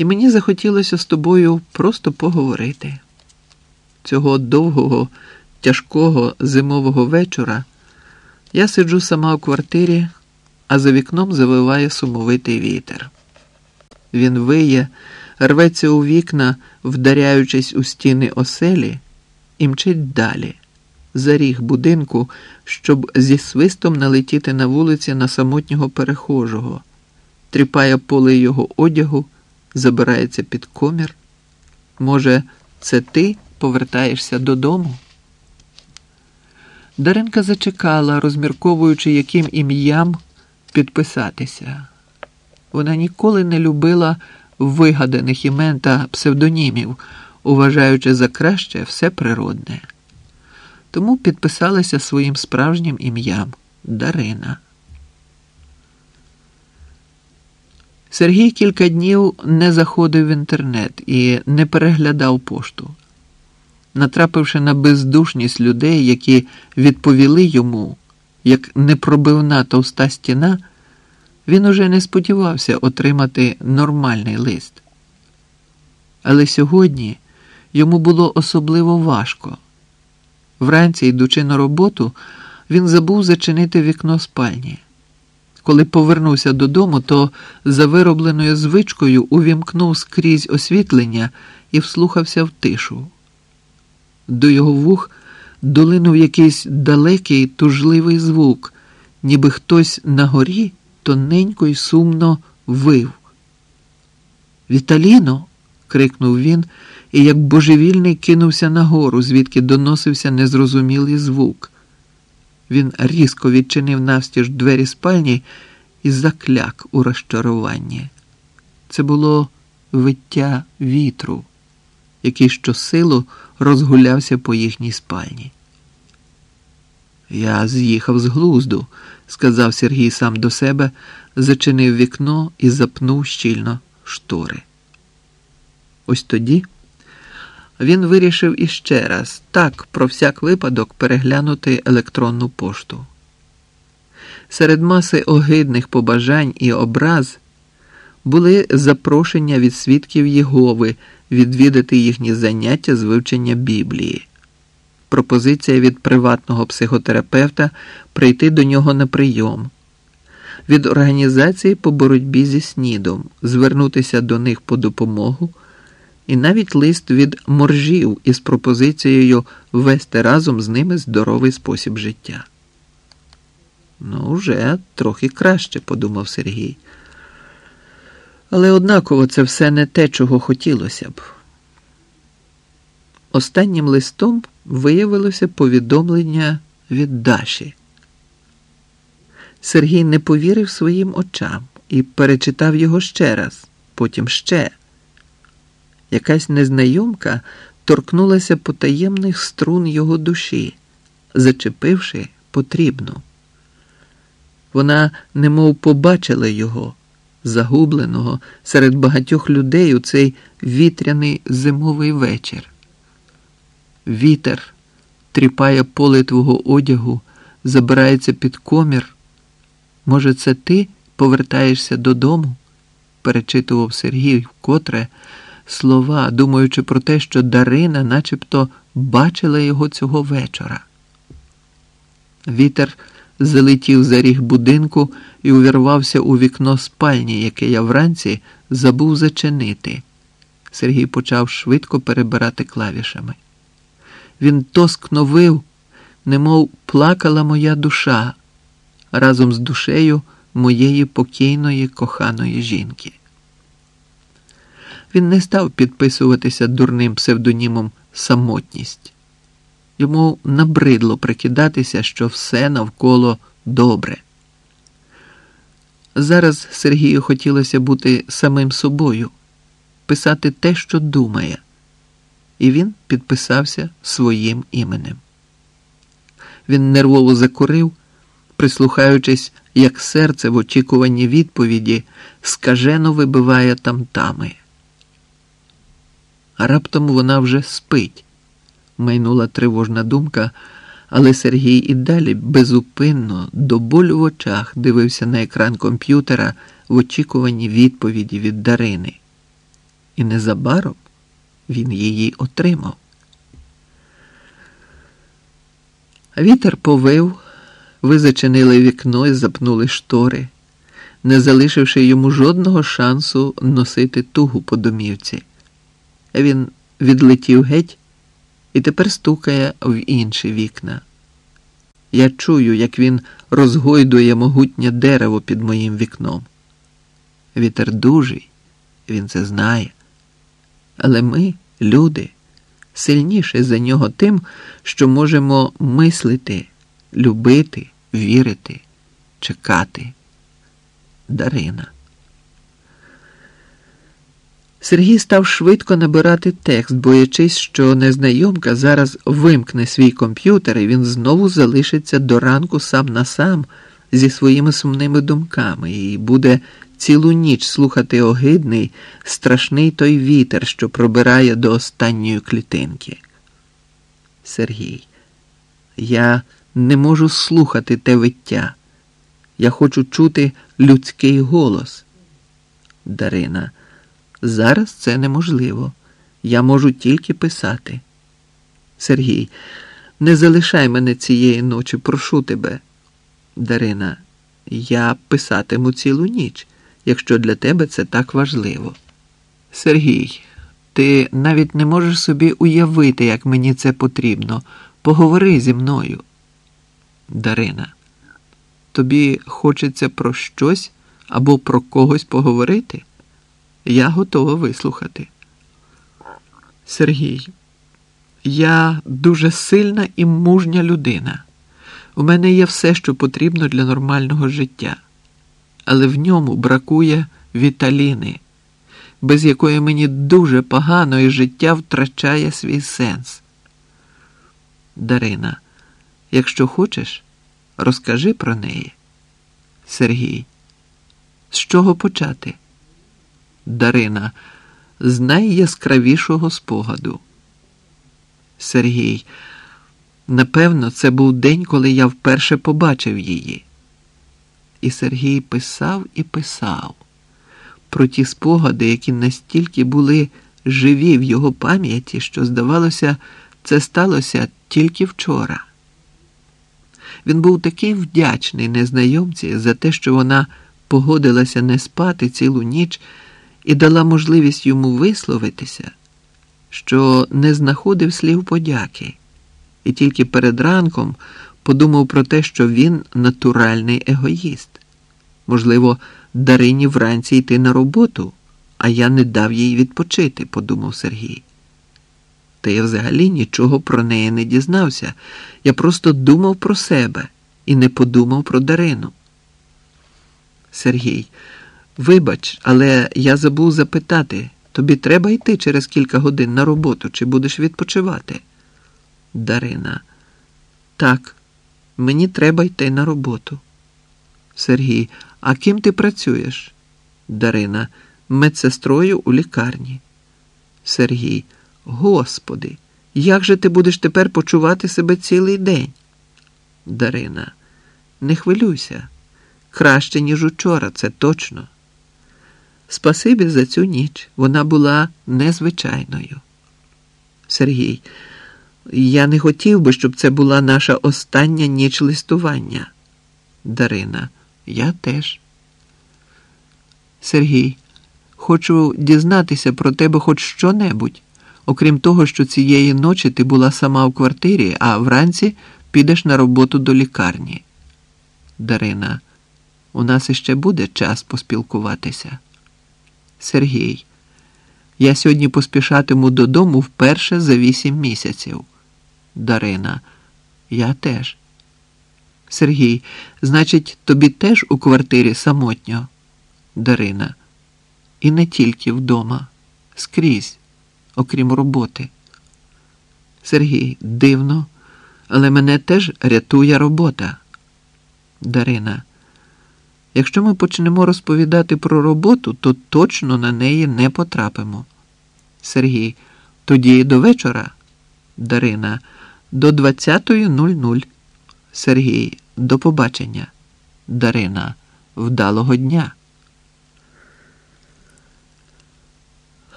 і мені захотілося з тобою просто поговорити. Цього довгого, тяжкого зимового вечора я сиджу сама у квартирі, а за вікном завиває сумовитий вітер. Він виє, рветься у вікна, вдаряючись у стіни оселі, і мчить далі, за ріг будинку, щоб зі свистом налетіти на вулиці на самотнього перехожого, тріпає поле його одягу, забирається під комір. Може, це ти повертаєшся додому? Даринка зачекала, розмірковуючи, яким ім'ям підписатися. Вона ніколи не любила вигаданих імен та псевдонімів, уважаючи за краще все природне. Тому підписалася своїм справжнім ім'ям Дарина. Сергій кілька днів не заходив в інтернет і не переглядав пошту. Натрапивши на бездушність людей, які відповіли йому, як непробивна товста стіна, він уже не сподівався отримати нормальний лист. Але сьогодні йому було особливо важко. Вранці, йдучи на роботу, він забув зачинити вікно спальні. Коли повернувся додому, то за виробленою звичкою увімкнув скрізь освітлення і вслухався в тишу. До його вух долинув якийсь далекий тужливий звук, ніби хтось на горі тоненько й сумно вив. Віталіно. крикнув він і, як божевільний, кинувся нагору, звідки доносився незрозумілий звук. Він різко відчинив навстіж двері спальні і закляк у розчаруванні. Це було виття вітру, який щосилу розгулявся по їхній спальні. Я з'їхав з глузду, сказав Сергій сам до себе, зачинив вікно і запнув щільно штори. Ось тоді він вирішив іще раз так про всяк випадок переглянути електронну пошту. Серед маси огидних побажань і образ були запрошення від свідків Єгови відвідати їхні заняття з вивчення Біблії, пропозиція від приватного психотерапевта прийти до нього на прийом, від організації по боротьбі зі снідом, звернутися до них по допомогу і навіть лист від моржів із пропозицією вести разом з ними здоровий спосіб життя. Ну, вже трохи краще, подумав Сергій. Але однаково це все не те, чого хотілося б. Останнім листом виявилося повідомлення від Даші. Сергій не повірив своїм очам і перечитав його ще раз, потім ще. Якась незнайомка торкнулася потаємних струн його душі, зачепивши потрібну. Вона немов побачила його, загубленого серед багатьох людей у цей вітряний зимовий вечір. Вітер тріпає поле твого одягу, забирається під комір. Може, це ти повертаєшся додому? перечитував Сергій вкотре слова, думаючи про те, що Дарина начебто бачила його цього вечора. Вітер залетів за ріг будинку і увірвався у вікно спальні, яке я вранці забув зачинити. Сергій почав швидко перебирати клавішами. Він тоскно вив, немов плакала моя душа разом з душею моєї покійної коханої жінки. Він не став підписуватися дурним псевдонімом самотність. Йому набридло прикидатися, що все навколо добре. Зараз Сергію хотілося бути самим собою, писати те, що думає, і він підписався своїм іменем. Він нервово закурив, прислухаючись, як серце в очікуванні відповіді скажено вибиває тамтами. Раптом вона вже спить, майнула тривожна думка, але Сергій і далі безупинно до болю в очах дивився на екран комп'ютера в очікуванні відповіді від Дарини. І незабаром він її отримав. Вітер повив, ви зачинили вікно і запнули штори, не залишивши йому жодного шансу носити тугу по домівці. Він відлетів геть і тепер стукає в інші вікна. Я чую, як він розгойдує могутнє дерево під моїм вікном. Вітер дужий, він це знає. Але ми, люди, сильніші за нього тим, що можемо мислити, любити, вірити, чекати. Дарина. Сергій став швидко набирати текст, боячись, що незнайомка зараз вимкне свій комп'ютер і він знову залишиться до ранку сам на сам зі своїми сумними думками і буде цілу ніч слухати огидний, страшний той вітер, що пробирає до останньої клітинки. Сергій, я не можу слухати те виття. Я хочу чути людський голос. Дарина. Зараз це неможливо. Я можу тільки писати. Сергій, не залишай мене цієї ночі, прошу тебе. Дарина, я писатиму цілу ніч, якщо для тебе це так важливо. Сергій, ти навіть не можеш собі уявити, як мені це потрібно. Поговори зі мною. Дарина, тобі хочеться про щось або про когось поговорити? Я готова вислухати. Сергій, я дуже сильна і мужня людина. У мене є все, що потрібно для нормального життя, але в ньому бракує віталіни, без якої мені дуже погано і життя втрачає свій сенс. Дарина, якщо хочеш, розкажи про неї. Сергій, з чого почати? Дарина, з найяскравішого спогаду. Сергій, напевно, це був день, коли я вперше побачив її. І Сергій писав і писав про ті спогади, які настільки були живі в його пам'яті, що, здавалося, це сталося тільки вчора. Він був такий вдячний незнайомці за те, що вона погодилася не спати цілу ніч і дала можливість йому висловитися, що не знаходив слів подяки, і тільки перед ранком подумав про те, що він натуральний егоїст. Можливо, Дарині вранці йти на роботу, а я не дав їй відпочити, подумав Сергій. Та я взагалі нічого про неї не дізнався. Я просто думав про себе і не подумав про Дарину. Сергій. Вибач, але я забув запитати, тобі треба йти через кілька годин на роботу, чи будеш відпочивати? Дарина. Так, мені треба йти на роботу. Сергій, а ким ти працюєш? Дарина, медсестрою у лікарні. Сергій, Господи, як же ти будеш тепер почувати себе цілий день? Дарина, не хвилюйся. Краще, ніж учора, це точно. Спасибі за цю ніч. Вона була незвичайною. Сергій, я не хотів би, щоб це була наша остання ніч листування. Дарина, я теж. Сергій, хочу дізнатися про тебе хоч що-небудь, окрім того, що цієї ночі ти була сама в квартирі, а вранці підеш на роботу до лікарні. Дарина, у нас іще буде час поспілкуватися. Сергій, я сьогодні поспішатиму додому вперше за вісім місяців. Дарина, я теж. Сергій, значить, тобі теж у квартирі самотньо. Дарина. І не тільки вдома, скрізь, окрім роботи. Сергій, дивно, але мене теж рятує робота. Дарина. Якщо ми почнемо розповідати про роботу, то точно на неї не потрапимо. Сергій, тоді до вечора. Дарина, до 20.00. Сергій, до побачення. Дарина, вдалого дня.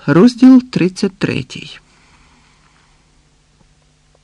Розділ 33